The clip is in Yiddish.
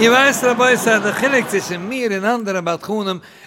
Ich weiß, Rabeu, es hat ein Chilek zwischen mir und anderen